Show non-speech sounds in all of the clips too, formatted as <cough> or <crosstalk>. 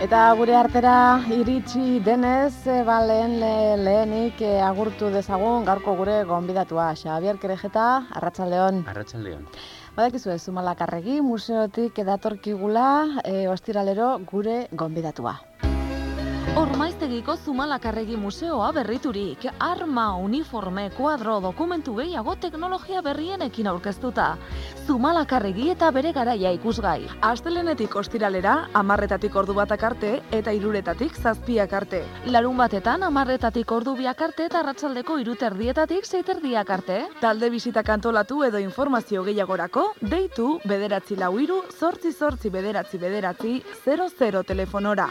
Eta gure artera iritsi denez, e, ba, lehen le- lehenik e, agurtu dezagun gaurko gure gonbidatua. Xabier Kerejeta, Arratsaldeon. Arratsaldeon. Badakizu ez, Zumalakarregi museotik edatorkigula e, ostiralero gure gonbidatua. Ormaiztegiko Zumalakarregi Museoa berriturik, arma, uniforme, kuadro, dokumentu gehiago teknologia berrienekin aurkeztuta. Zumalakarregi eta bere garaia ikusgai. Astelenetik ostiralera, amarretatik ordu batak arte eta iruretatik zazpiak arte. Larun batetan, amarretatik ordu biak arte eta arratsaldeko iruterdietatik zeiterdiak arte. Talde bizitak antolatu edo informazio gehiagorako, deitu bederatzi lau iru, zortzi zortzi bederatzi bederatzi, 00 telefonora.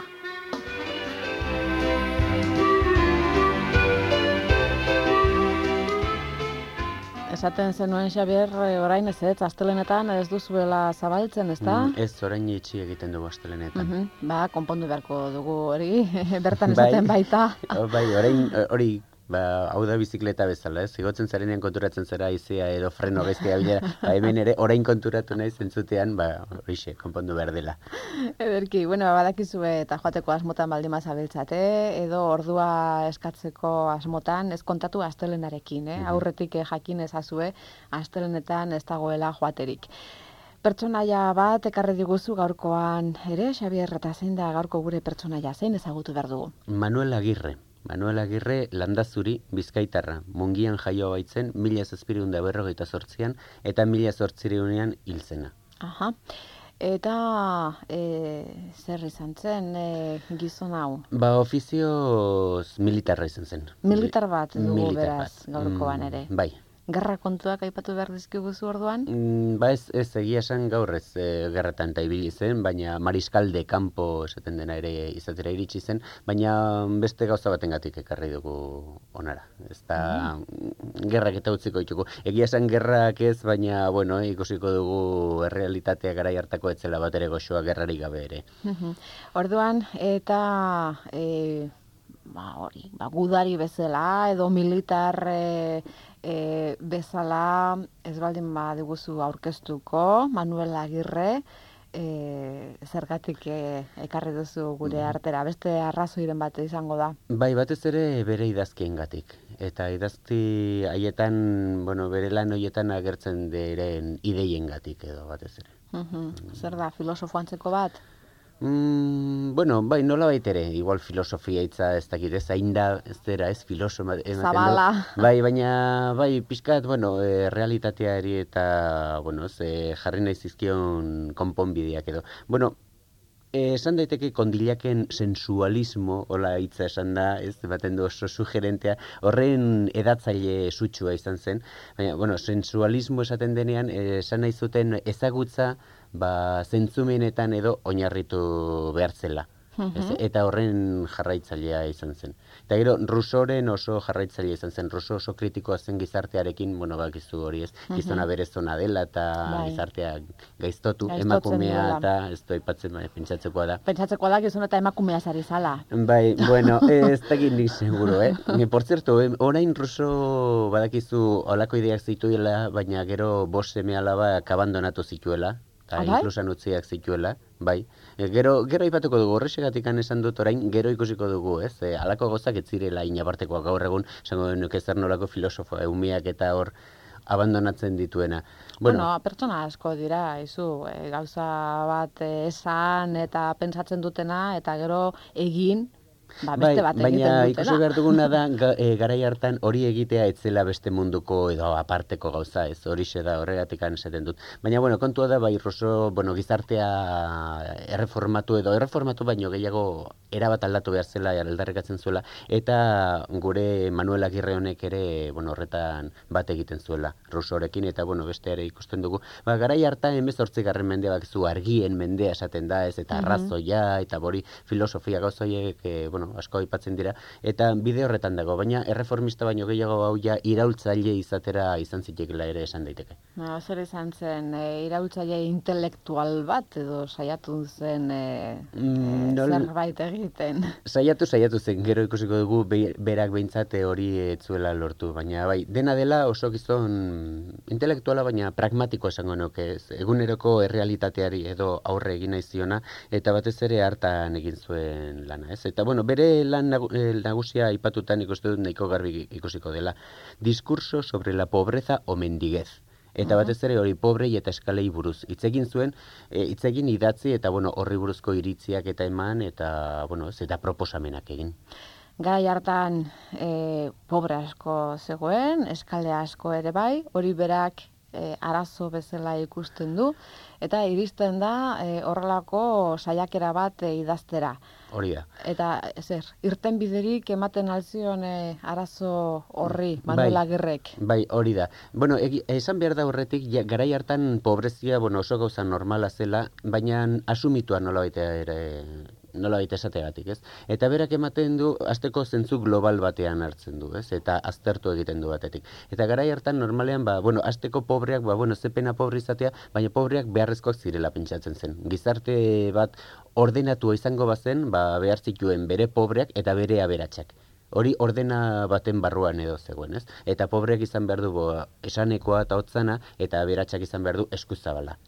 Esaten zenuen Xabier, e, orain ez ez, astelenetan ez duzuela zabaltzen, ezta? Mm, ez orain itxi egiten dugu astelenetan. Mhm, Ba, konpondu beharko dugu hori, <laughs> bertan Bai. esaten baita. Oh, <laughs> bai, orain hori ba, hau da bizikleta bezala, ez? Igotzen zarenean konturatzen zara izea edo freno bestea bilera. <laughs> Ba, hemen ere orain konturatu naiz entzutean, ba, horixe, konpondu behar dela. Ederki, bueno, badakizue eta joateko asmotan baldin bazabiltzate, edo ordua eskatzeko asmotan, ez kontatu astelenarekin, eh? Mhm. aurretik eh, jakin ezazue, astelenetan ez dagoela joaterik. Pertsonaia bat ekarri diguzu gaurkoan ere, Xabier, eta zein da gaurko gure pertsonaia, zein ezagutu behar dugu? Manuel Agirre. Manuel Agirre landazuri bizkaitarra. Mungian jaio baitzen mila zazpireun da berrogeita sortzian eta mila zortzireunean hil zena. Aha. Eta e, zer izan zen e, gizon hau? Ba, ofizioz militarra izan zen. Militar bat dugu Militar beraz bat. gaurkoan Mm, ere. Bai. Gerra kontuak aipatu behar dizkiguzu orduan? Mm, ba ez, ez egia esan gaur ez e, gerratan eta ibili zen, baina mariskalde kanpo esaten dena ere izatera iritsi zen, baina beste gauza batengatik ekarri dugu onara. Ez da, gerrak eta utziko ditugu. Egia esan gerrak ez, baina, bueno, ikusiko dugu errealitatea garai hartako etzela bat ere goxoa gerrari gabe ere. Orduan, eta e, ba, hori, ba, gudari bezala edo militar e, e, bezala ez baldin badiguzu aurkeztuko Manuel Agirre e, zergatik e, ekarri duzu gure artera, beste arrazoiren bat izango da. Bai, batez ere bere idazkiengatik. Eta idazki haietan, bueno, bere lan hoietan agertzen diren ideiengatik edo batez ere. Mhm. Zer da, filosofo antzeko bat? Mm, bueno, bai, nola ere, igual filosofia hitza ez dakit, ez hain da, ez dera, ez filoso ematen du. Zabala. Bai, baina, bai, pixkat, bueno, e, realitateari eta, bueno, ze jarri nahi zizkion konponbideak edo. Bueno, Eh, esan daiteke kondilaken sensualismo, hola hitza esan da, ez baten du oso sugerentea, horren edatzaile sutsua izan zen, baina, bueno, sensualismo esaten denean, eh, esan nahi zuten ezagutza, ba, zentzumenetan edo oinarritu behar zela. Ez, eta horren jarraitzailea izan zen. Eta gero, Rusoren oso jarraitzailea izan zen. Ruso oso kritikoa zen gizartearekin, bueno, bakizu hori ez, gizona berezona dela eta Bai. gizartea gaiztotu, Gaiztotzen emakumea eta ez du aipatzen bai, pentsatzekoa da. Pentsatzeko da gizon eta emakumea zari zala. Bai, <laughs> bueno, ez dakit nik seguro, eh? Ni, por cierto, eh, orain ruso badakizu olako ideak zituela, baina gero bost seme alabak abandonatu zituela, eta Ah, bai? inklusan utziak zituela, bai. E, gero, gero aipatuko dugu, horrexegatik esan dut orain, gero ikusiko dugu, ez? E, alako gozak ez zirela inabartekoak gaur egun, esango nuke zer nolako filosofo, eumiak eta hor abandonatzen dituena. Bueno, pertsona asko dira, izu, e, gauza bat esan eta pentsatzen dutena, eta gero egin ba, beste bai, bat baina egiten ikusi behar duguna da, ga, e, garai hartan hori egitea etzela beste munduko edo aparteko gauza, ez hori da horregatik esaten dut. Baina, bueno, kontua da, bai, Rousseau, bueno, gizartea erreformatu edo erreformatu baino gehiago erabat aldatu behar zela, aldarrikatzen zuela, eta gure Manuel Agirre honek ere, bueno, horretan bat egiten zuela Rousseaurekin, eta, bueno, beste ere ikusten dugu. Ba, garai hartan, emezortzigarren mendea zu argien mendea esaten da, ez, eta arrazoia, eta bori filosofia gauzoiek, e, bueno, asko aipatzen dira, eta bide horretan dago, baina erreformista baino gehiago hau ja iraultzaile izatera izan zitekela ere esan daiteke. No, zer izan zen, e, iraultzaile intelektual bat, edo saiatu zen e, Mm, e, zerbait egiten. <laughs> Saiatu, saiatu zen, gero ikusiko dugu be- berak behintzat hori etzuela lortu, baina bai, dena dela oso gizon intelektuala, baina pragmatiko esango nuke, eguneroko errealitateari edo aurre egin nahi ziona, eta batez ere hartan egin zuen lana, ez? Eta bueno, bere lan eh, nagusia aipatutan ikuste dut nahiko garbi ikusiko dela. Diskurso sobre la pobreza o mendiguez. Eta batez ere hori pobrei eta eskalei buruz. Hitz egin zuen, e, hitz egin idatzi eta bueno, horri buruzko iritziak eta eman eta bueno, ez, eta proposamenak egin. Garai hartan e, pobre asko zegoen, eskale asko ere bai, hori berak e, arazo bezala ikusten du, eta iristen da e, horrelako saiakera bat e, idaztera. Hori da. Eta, zer, irten biderik ematen alzion e, arazo horri, Manuel Bai. Agirrek. Bai, hori da. Bueno, egi, esan behar da horretik, ja, garai hartan pobrezia, bueno, oso gauza normala zela, baina asumitua nola ere nola baita esategatik, ez? Eta berak ematen du, azteko zentzu global batean hartzen du, ez? Eta aztertu egiten du batetik. Eta garai hartan normalean, ba, bueno, azteko pobreak, ba, bueno, zepena pobre izatea, baina pobreak beharrezkoak zirela pentsatzen zen. Gizarte bat ordenatua izango bazen, ba, behar zituen bere pobreak eta bere aberatsak hori ordena baten barruan edo zegoen, ez? Eta pobreak izan behar du esanekoa eta hotzana, eta aberatsak izan behar du eskuzabala.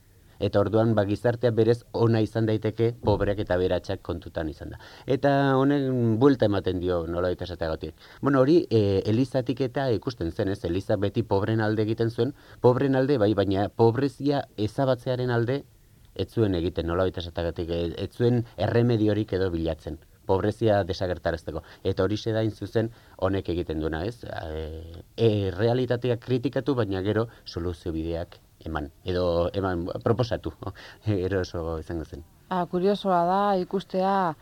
Eta orduan ba, gizartea berez ona izan daiteke pobreak eta aberatsak kontutan izan da. Eta honen buelta ematen dio nola baita esateagatik. Bueno, hori e, Elizatik eta ikusten zen, ez? Eliza beti pobren alde egiten zuen, pobren alde bai, baina pobrezia ezabatzearen alde ez zuen egiten nola baita esateagatik, e, ez zuen erremediorik edo bilatzen pobrezia desagertarazteko. Eta hori da hain zuzen honek egiten duena, ez? E, e, realitatea kritikatu, baina gero soluzio bideak eman. Edo eman proposatu. <laughs> Ero oso izango zen. Ah, kuriosoa da ikustea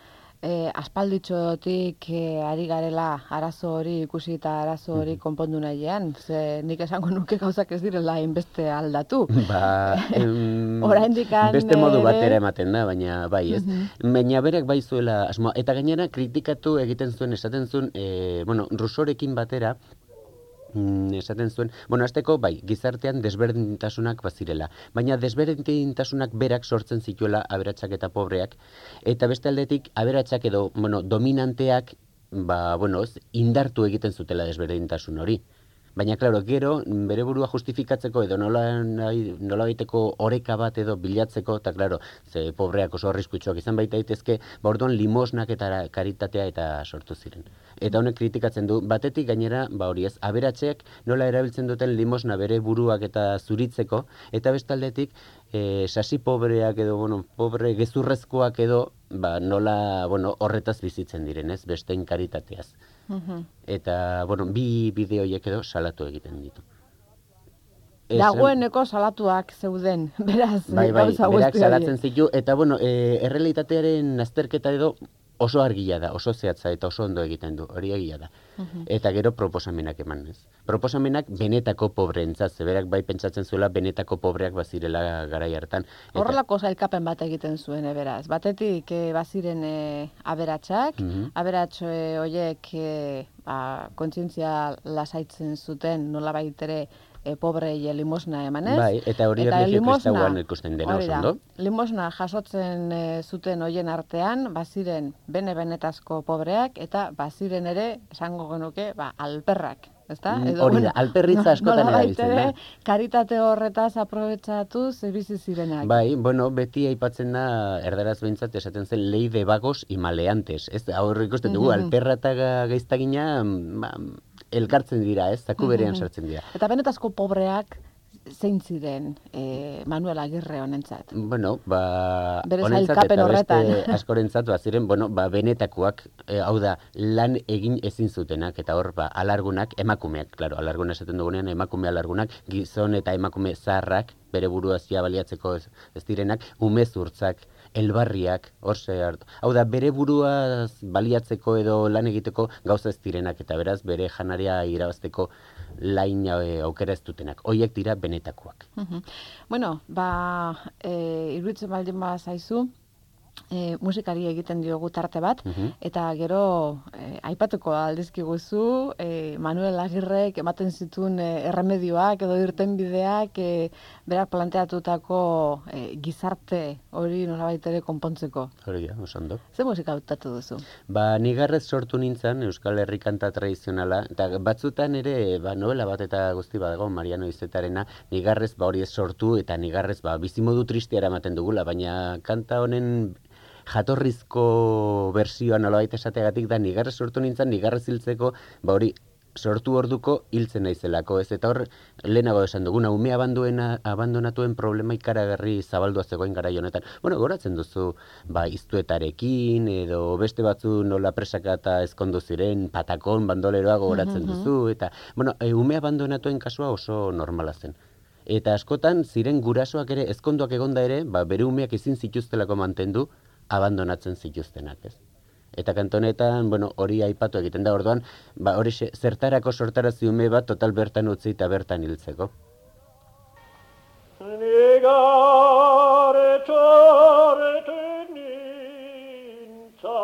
e, aspalditxotik e, ari garela arazo hori ikusi eta arazo hori konpondu nahian. Ze nik esango nuke gauzak ez direla hainbeste aldatu. <laughs> Ba, em, <laughs> Oraindikan beste modu ere- batera ematen da, baina bai, ez? Baina berak bai zuela asmoa. Eta gainera kritikatu egiten zuen, esaten zuen, e, bueno, Rusorekin batera, mm, esaten zuen, bueno, azteko, bai, gizartean desberdintasunak bazirela, baina desberdintasunak berak sortzen zituela aberatsak eta pobreak, eta beste aldetik aberatsak edo, bueno, dominanteak, ba, bueno, ez, indartu egiten zutela desberdintasun hori. Baina, klaro, gero, bere burua justifikatzeko edo nola, nola baiteko oreka bat edo bilatzeko, eta, klaro, ze pobreak oso arriskutsuak izan baita daitezke, ba, orduan limosnak eta karitatea eta sortu ziren. Eta honek kritikatzen du, batetik gainera, ba hori ez, aberatzeak nola erabiltzen duten limosna bere buruak eta zuritzeko, eta bestaldetik, e, sasi pobreak edo, bueno, pobre gezurrezkoak edo, ba, nola, bueno, horretaz bizitzen diren, ez, besteen karitateaz. Mhm. Eta, bueno, bi bideo horiek edo salatu egiten ditu. Esan- Dagoeneko salatuak zeuden, <laughs> beraz, Bai, bai, berak salatzen zitu, eta bueno, e, errealitatearen azterketa edo oso argia da, oso zehatza eta oso ondo egiten du, hori egia da. Mhm. Eta gero proposamenak eman ez. Proposamenak benetako pobreentzat, zeberak bai pentsatzen zuela benetako pobreak bazirela garai hartan. Eta- Horrelako zailkapen bat egiten zuen, e, beraz. Batetik, e, baziren e, aberatsak, Mhm. aberats e, horiek e, ba, kontzientzia lasaitzen zuten nolabait ere e, pobrei limosna emanez. Bai, eta hori erlijio kristauan ikusten dena oso ondo. Limosna jasotzen e, zuten hoien artean, baziren bene-benetazko pobreak, eta baziren ere, esango genuke, ba, alperrak. Ezta? Mm, hori da, alperritza askotan nolabait erabiltzen da. Karitate horretaz aprobetsatuz bizi zirenak. Bai, bueno, beti aipatzen da, erdaraz behintzat, esaten zen, lei de bagos y maleantes, ez? Aurre ikusten dugu, Mhm. alperra eta ga- gaiztagina, mm, ba, elkartzen dira, ez? Zaku berean Mhm. sartzen dira. Eta benetazko pobreak zein ziren e, Manuel Agirre honentzat? Bueno, ba, Bere honentzat eta beste horretan. <laughs> askorentzat ba, ziren, bueno, ba, benetakoak, e, hau da, lan egin ezin zutenak, eta hor, ba, alargunak, emakumeak, claro, alarguna esaten dugunean, emakume alargunak, gizon eta emakume zaharrak, bere burua zia baliatzeko ez, ez direnak, umezurtzak, elbarriak, hor ze hartu. Hau da, bere burua baliatzeko edo lan egiteko gauza ez direnak, eta beraz, bere janaria irabazteko lain e, aukera ez dutenak. Hoiek dira benetakoak. Mhm. Bueno, ba, e, iruditzen baldin ba zaizu, e, musikari egiten diogu tarte bat, Mhm. eta gero e, aipatuko aldizkiguzu, e, Manuel Agirrek ematen zituen e, erremedioak edo irtenbideak e, berak planteatutako e, gizarte hori nolabait ere konpontzeko. Hori da, oso ondo. Ze musika hautatu duzu? Ba, nigarrez sortu nintzen Euskal Herri kanta tradizionala, eta batzutan ere, ba, novela bat eta guzti badago, Mariano Izetarena, nigarrez, ba, hori ez sortu, eta nigarrez, ba, bizimodu tristea eramaten dugula, baina kanta honen jatorrizko bersioa nolabait esateagatik da, nigarrez sortu nintzen, nigarrez hiltzeko, ba, hori, sortu orduko hiltzen naizelako, ez? Eta hor, lehenago esan duguna, ume abanduena, abandonatuen problema ikaragarri zabaldua zegoen gara honetan. Bueno, goratzen duzu, ba, iztuetarekin, edo beste batzu nola presaka eta ezkondu ziren, patakon, bandoleroa gogoratzen duzu, eta, bueno, e, ume abandonatuen kasua oso normala zen. Eta askotan, ziren gurasoak ere, ezkonduak egonda ere, ba, bere umeak ezin zituztelako mantendu, abandonatzen zituztenak, ez? Eta kantonetan, bueno, hori aipatu egiten da orduan, ba, hori zertarako sortarazi ume bat total bertan utzi eta bertan hiltzeko. Negare torete ninza,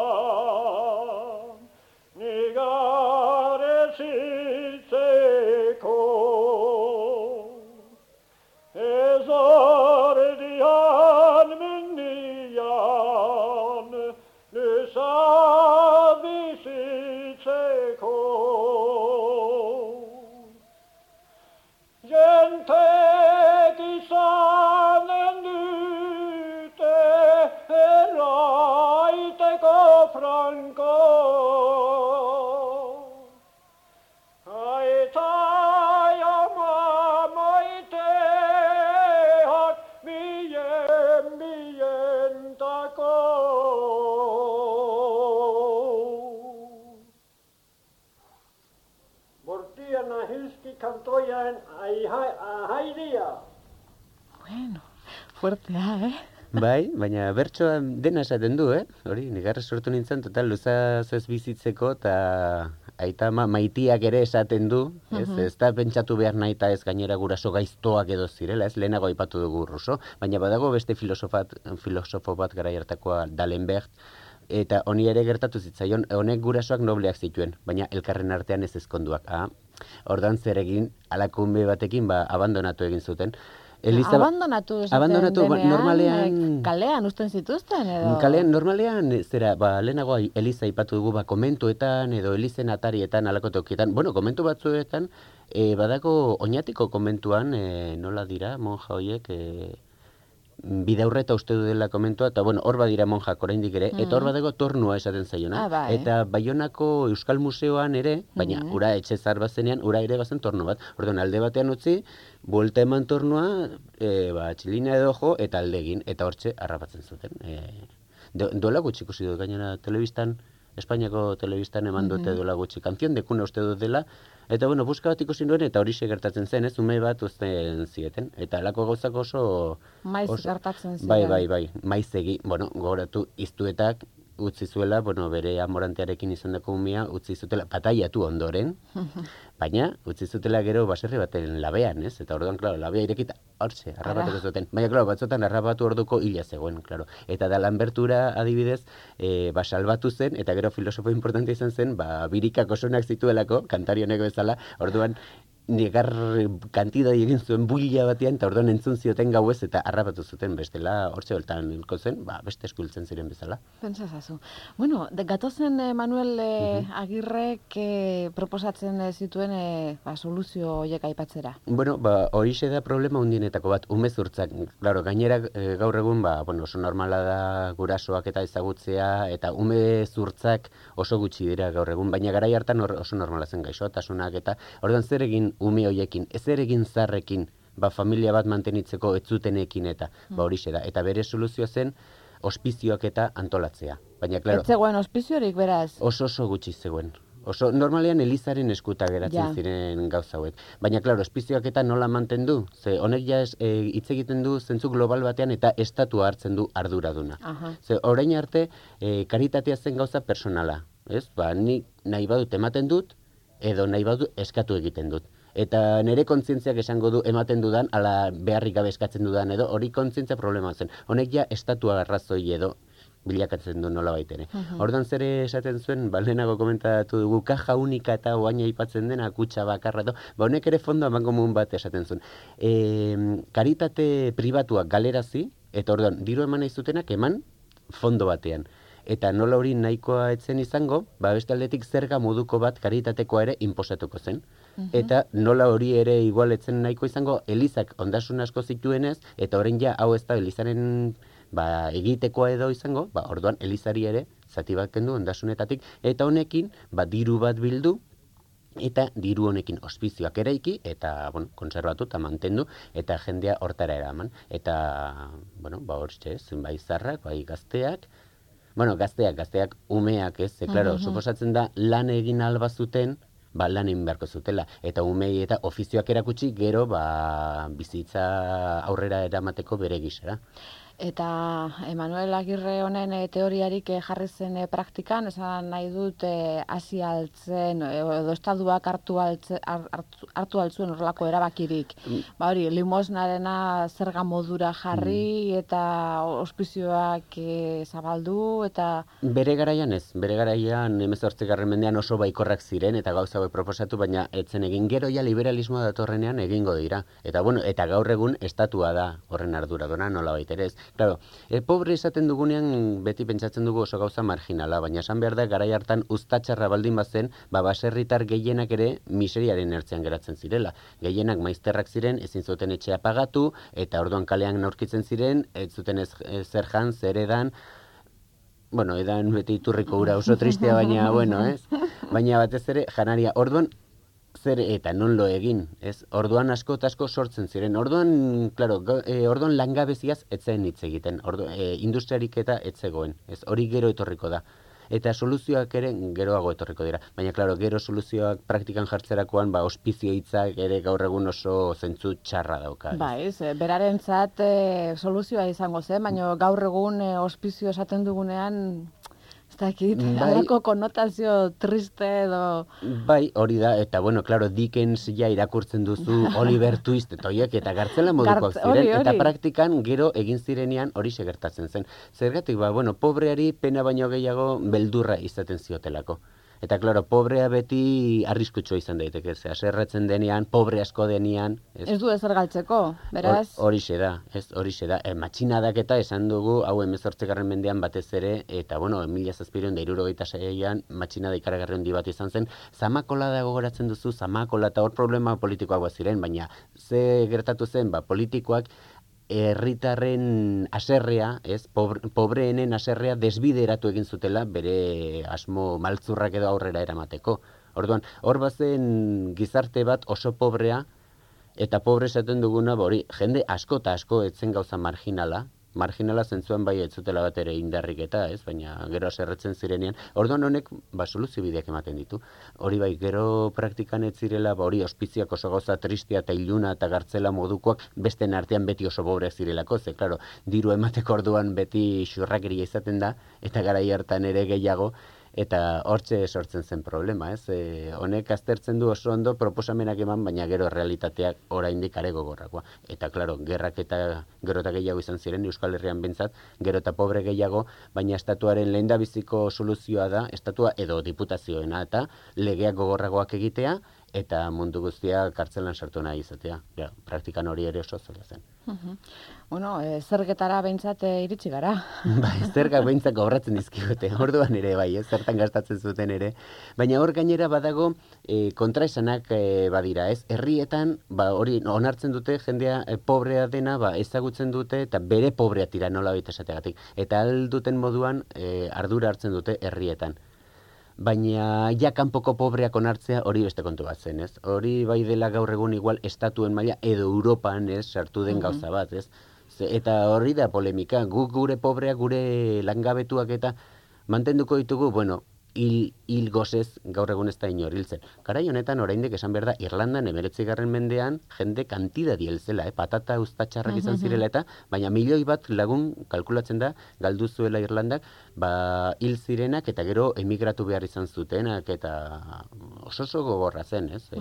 Bai, baina bertsoan dena esaten du, eh? Hori, nigarra sortu nintzen, total, luzaz ez bizitzeko, eta aita ma, maitiak ere esaten du, ez? Ez da pentsatu behar nahi eta ez gainera guraso gaiztoak edo zirela, ez? Lehenago aipatu dugu ruso, baina badago beste filosofat, filosofo bat gara hartakoa Dalenberg, eta honi ere gertatu zitzaion, honek gurasoak nobleak zituen, baina elkarren artean ez ezkonduak. Ah, ordan zer egin, alako ume batekin, ba, abandonatu egin zuten. Eliza- abandonatu esaten abandonatu, ba, denean, normalean- eh, kalean usten zituzten edo? Kalean, normalean, zera, ba, lehenago Eliza ipatu dugu, ba, komentuetan edo Elizen atarietan, alako tokietan, bueno, komentu batzuetan, e, badago oinatiko komentuan, e, nola dira, monja hoiek, e, bidaurreta uste du dela komentua, eta bueno, hor badira monjak oraindik ere, eta hor badago tornua esaten zaiona. Ah, bai. Eta Baionako Euskal Museoan ere, baina Mhm. ura etxe zar bazenean, ura ere bazen torno bat. Orduan alde batean utzi, buelta eman tornua, e, ba, txilina edo jo, eta alde egin, eta hortxe harrapatzen zuten. E, do, duela gutxi ikusi dut, gainera telebistan, Espainiako telebistan eman dute duela gutxi. Kanzion dekuna uste dut dela, eta bueno, buska bat ikusi nuen, eta hori gertatzen zen, ez, ume bat uzten zieten. Eta alako gauzak oso... maiz oso- gertatzen ziren. Bai, bai, bai, maizegi, bueno, gogoratu, iztuetak utzi zuela, bueno, bere amorantearekin izandako umea, utzi zutela, pataiatu ondoren, <laughs> baina utzi zutela gero baserri baten labean, ez? Eta orduan, klaro, labea irekita, hortxe, harrapatuko zuten. Baina, klaro, batzotan harrapatu orduko hila zegoen, klaro. Eta da Lambertura, adibidez, e, ba, salbatu zen, eta gero filosofo importante izan zen, ba, birikak osonak zituelako, kantari honek bezala, orduan, negar kantida egin zuen buila batean, eta orduan entzun zioten gauez, eta harrapatu zuten bestela, hortxe holtan hilko zen, ba, beste eskultzen ziren bezala. Pentsa zazu. Bueno, de, gatozen eh, Manuel eh, Agirrek eh, proposatzen eh, zituen eh, ba, soluzio horiek aipatzera. Bueno, ba, horixe da problema hundienetako bat, umezurtzak. Claro, gainera e, gaur egun, ba, bueno, oso normala da gurasoak eta ezagutzea, eta umezurtzak oso gutxi dira gaur egun, baina garai hartan oso normala zen gaixotasunak, eta orduan zer egin ume hoiekin, ez zer egin zarrekin, ba, familia bat mantenitzeko ez zutenekin eta, ba, horixe da. Eta bere soluzioa zen, ospizioak eta antolatzea. Baina, klaro, Ez ospiziorik, beraz. oso oso gutxi zegoen. Oso, normalean elizaren eskuta geratzen Ja. ziren gauza hauek. Baina, klaro, ospizioak eta nola mantendu? Ze honek ja es- e, hitz egiten du zentzu global batean eta estatua hartzen du arduraduna. Aha. Ze orain arte, e, karitatea zen gauza personala. Ez? Ba, ni nahi badut ematen dut, edo nahi badut eskatu egiten dut. Eta nire kontzientziak esango du ematen dudan, ala beharrik gabe eskatzen dudan, edo hori kontzientzia problema zen. Honek ja estatua arrazoi edo bilakatzen du nola ere. Ordan zer esaten zuen, ba, lehenago komentatu dugu, kaja unika eta oaina aipatzen dena, kutsa bakarra edo, ba, honek ere fondo amangomun bat esaten zuen. E, karitate pribatuak galerazi, eta orduan, diru eman nahi zutenak eman fondo batean. Eta nola hori nahikoa etzen izango, ba beste aldetik zerga moduko bat karitatekoa ere inposatuko zen. Eta nola hori ere igual etzen nahiko izango, elizak ondasun asko zituenez, eta orain ja hau ez da elizaren ba, egitekoa edo izango, ba, orduan elizari ere zati bat kendu ondasunetatik, eta honekin ba, diru bat bildu, eta diru honekin ospizioak eraiki eta bueno, konservatu eta mantendu eta jendea hortara eraman. Eta bueno, ba hortxe, ez, bai zarrak, bai gazteak, bueno, gazteak, gazteak umeak, ez, ze claro, suposatzen da lan egin alba zuten, ba lan egin beharko zutela eta umei eta ofizioak erakutsi gero ba bizitza aurrera eramateko bere gisara. Eta Emanuel Agirre honen eh, teoriarik eh, jarri zen eh, praktikan, esan nahi dut hasi altzen, edo estaduak hartu, altze, har- hartu, hartu altzuen horrelako erabakirik. Ba hori, limosnarena zerga modura jarri eta ospizioak zabaldu eta Bere garaian ez, bere garaian 18. mendean oso baikorrak ziren eta gauza hauek proposatu, baina etzen egin gero ja liberalismoa datorrenean egingo dira. Eta bueno, eta gaur egun estatua da horren arduraduna nola ere ez. Claro, e, pobre esaten dugunean beti pentsatzen dugu oso gauza marginala, baina esan behar da garai hartan uztatxarra baldin bazen, ba baserritar gehienak ere miseriaren ertzean geratzen zirela. Gehienak maizterrak ziren, ezin zuten etxea pagatu, eta orduan kalean aurkitzen ziren, ez zuten ez, ez zer jan, zer edan, bueno, edan beti iturriko ura oso tristea, baina, bueno, ez? Baina batez ere, janaria, orduan, zer eta non lo egin, ez? Orduan asko asko sortzen ziren. Orduan, claro, e, orduan langabeziaz etzen hitz egiten. Ordu, e, industriarik eta etzegoen, ez? Hori gero etorriko da. Eta soluzioak ere geroago etorriko dira. Baina, claro, gero soluzioak praktikan jartzerakoan, ba, ospizio hitzak ere gaur egun oso zentzu txarra dauka. ez? Bai, ez, eh, berarentzat eh, soluzioa izango zen, baina gaur egun eh, ospizio esaten dugunean, dakit, Bai. konotazio triste edo... Bai, hori da, eta bueno, claro, Dickens ja irakurtzen duzu <laughs> Oliver Twist eta horiek eta gartzela modukoak Gartz- ziren, eta praktikan gero egin zirenean hori gertatzen zen. Zergatik, ba, bueno, pobreari pena baino gehiago beldurra izaten ziotelako. Eta, claro, pobrea beti arriskutsua izan daiteke, ze aserratzen denean, pobre asko denean, ez? Ez du ezer galtzeko, beraz... Hor- Horixe da, ez, horixe da. E, matxinadak eta esan dugu, hau emezortzegarren mendean batez ere, eta bueno, emilia zazpiron da irurogeita seian, matxinada ikaragarri handi bat izan zen, zamakola da gogoratzen duzu, zamakola eta hor problema politikoak ziren, baina ze gertatu zen, ba, politikoak herritarren aserrea, ez, pobre, pobreenen aserrea desbideratu egin zutela bere asmo maltzurrak edo aurrera eramateko. Orduan, hor bazen gizarte bat oso pobrea, Eta pobre esaten duguna, ba hori, jende asko eta asko etzen gauza marginala, marginala zentzuan bai ez zutela bat ere indarrik eta, ez, baina gero aserretzen zirenean. Orduan honek, ba, soluzio bideak ematen ditu. Hori bai, gero praktikan ez zirela, ba, hori ospiziak oso gauza tristia eta iluna eta gartzela modukoak, besten artean beti oso pobreak zirelako, ze, klaro, diru emateko orduan beti xurrakeria izaten da, eta garai hartan ere gehiago, eta hortxe sortzen zen problema, ez? E, honek aztertzen du oso ondo proposamenak eman, baina gero realitateak oraindik are gogorrakoa. Eta claro, gerrak eta gero eta gehiago izan ziren Euskal Herrian bentzat, gero eta pobre gehiago, baina estatuaren lehendabiziko soluzioa da, estatua edo diputazioena eta legeak gogorragoak egitea, eta mundu guztia kartzelan sartu nahi izatea. Ja, praktikan hori ere oso zela zen. Mhm. Bueno, e, zergetara behintzat e, iritsi gara. <laughs> bai, zergak behintzak gobratzen dizkigute, orduan ere bai, ez, zertan gastatzen zuten ere. Baina hor gainera badago e, kontraesanak e, badira, ez? Herrietan, ba, hori onartzen dute jendea e, pobrea dena, ba, ezagutzen dute eta bere pobrea tira nola baita esategatik. Eta alduten moduan e, ardura hartzen dute herrietan. Baina ja kanpoko pobreak onartzea hori beste kontu bat zen, ez? Hori bai dela gaur egun igual estatuen maila edo Europan, ez, sartu den gauza bat, ez? Eta hori da polemika, guk gure pobreak, gure langabetuak eta mantenduko ditugu, bueno, hil, hil gozez gaur egun ez da inor hiltzen. Garai honetan oraindik esan behar da Irlandan emeretzigarren mendean jende kantidadi helzela, eh? patata ustatxarrak izan zirela eta, baina milioi bat lagun kalkulatzen da galdu zuela Irlandak, ba hil zirenak eta gero emigratu behar izan zutenak eta oso oso gogorra zen, ez? E,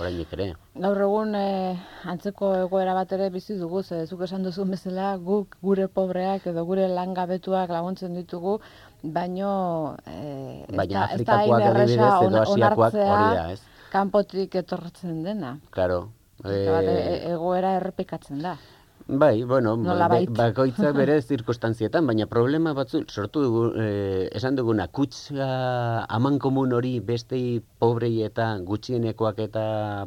orainik ere. Gaur egun eh, antzeko egoera bat ere bizi dugu, ze zuk esan duzu bezala guk gure pobreak edo gure langabetuak laguntzen ditugu, baino eh, ez Baina ez da Afrikakoak hain erresa adibidez edo on- onartzea kanpotik etortzen dena. Claro. Eh, e- egoera errepikatzen da. Bai, bueno, be- bakoitza <laughs> bere zirkustantzietan, baina problema batzu sortu dugu, eh, esan duguna, kutsa aman komun hori bestei pobrei eta gutxienekoak eta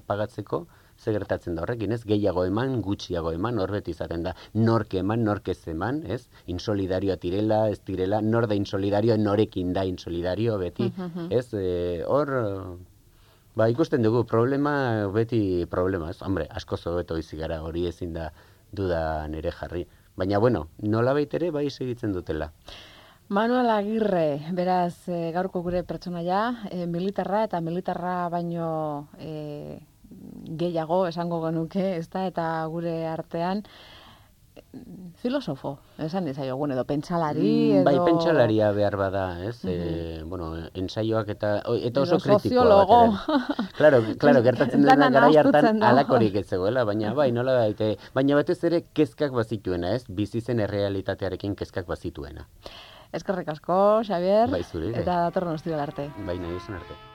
pagatzeko, ze gertatzen da horrekin, ez? Gehiago eman, gutxiago eman, hor beti izaten da. Nork eman, nork ez eman, ez? Insolidarioa tirela, ez direla, nor da insolidario, norekin da insolidario beti, ez? Eh, hor, Ba, ikusten dugu, problema, beti problema, ez? Hombre, asko zobeto izi gara, hori ezin da duda nire jarri. Baina, bueno, nola ere bai segitzen dutela. Manuel Agirre, beraz, e, gaurko gure pertsonaia, e, militarra eta militarra baino e, gehiago esango genuke, ez da, eta gure artean filosofo, esan dizaiogun, edo pentsalari, Mm, edo... Bai, pentsalaria behar bada, ez? Eh, bueno, ensaioak eta, eta oso Edo kritikoa. Claro, claro, <laughs> gertatzen dena garai hartan alakorik ez zegoela, baina bai, nola daite, baina batez ere kezkak bazituena, ez? Bizi zen errealitatearekin kezkak bazituena. Eskerrik asko, Xavier, Bai, zuri ere. eta datorren ostiral arte. Bai, nahi arte.